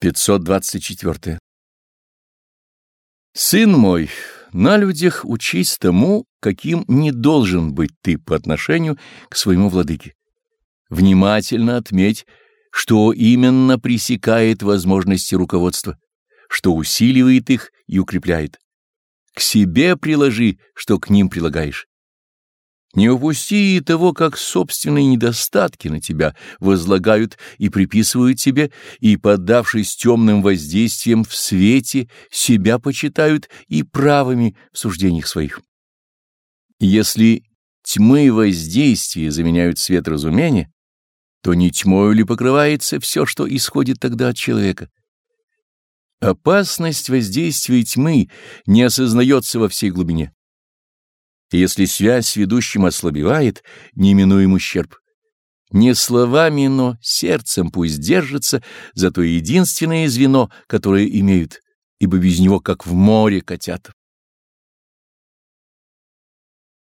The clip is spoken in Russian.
524. Сын мой, на людях учись тому, каким не должен быть ты по отношению к своему владыке. Внимательно отметь, что именно пресекает возможности руководства, что усиливает их и укрепляет. К себе приложи, что к ним прилагаешь. Не упусти и того, как собственные недостатки на тебя возлагают и приписывают тебе, и, поддавшись темным воздействиям в свете, себя почитают и правыми в суждениях своих. Если тьмы воздействия заменяют свет разумения, то не тьмою ли покрывается все, что исходит тогда от человека? Опасность воздействия тьмы не осознается во всей глубине. Если связь с ведущим ослабевает, неминуем ущерб. Не словами, но сердцем пусть держится за то единственное звено, которое имеют, ибо без него как в море котята.